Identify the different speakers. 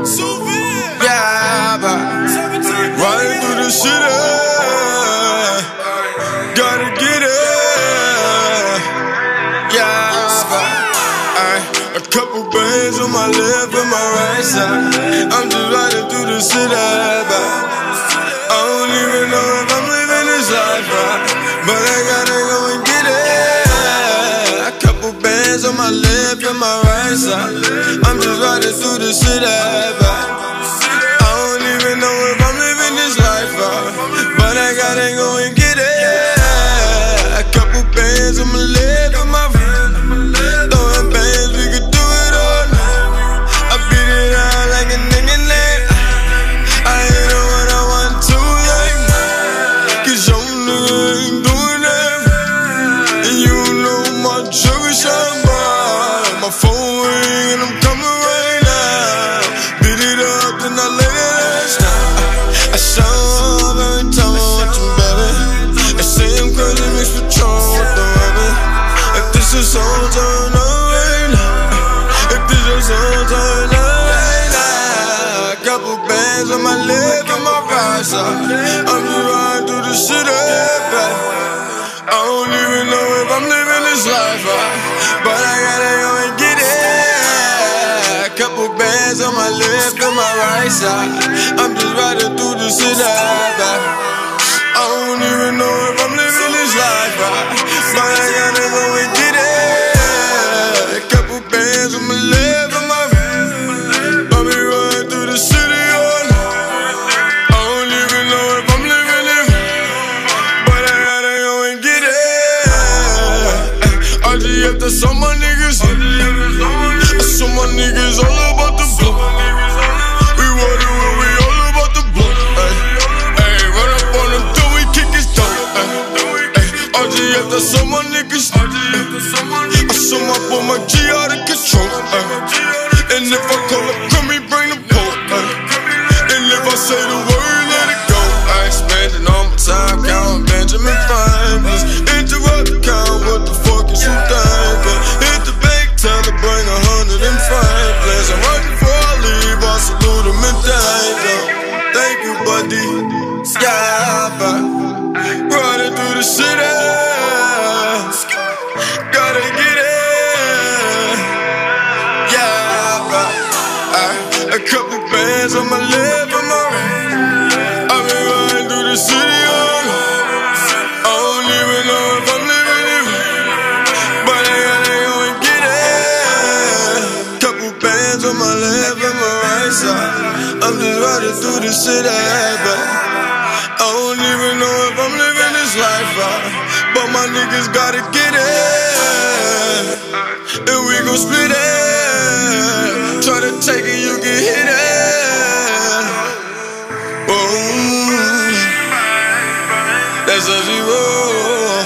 Speaker 1: Yeah, but riding through the city. Gotta get it. Yeah, but a couple bands on my left and my right side. I'm just riding through the city, but I don't even know if I'm living this life right. But I gotta go and get it. A couple bands on my left and my right I'm just riding through the I All turn right now. If this is all turn right now. Couple bands on my left and my right side. I'm just riding through the city. I don't even know if I'm living this life but I gotta go and get it. Couple bands on my left and my right side. I'm just riding through the city. I don't even know niggas. I saw my niggas all about the blow. We water when we all about the blow. Ay, ay, run up on them till we kick his toe. Ay, ay, I just have to some my niggas. I saw my boy my G out of control. Ay, and if I call Franklins. And right before I leave, I salute and thank. Thank you, buddy. But riding through the city. Gotta get it. Yeah, a couple bands on my left and my right. I've been riding through the city I'm just riding through the city, but I don't even know if I'm living this life right. But my niggas gotta get it, and we gon' split it. Try to take it, you can hit it. Boom. That's how she roll.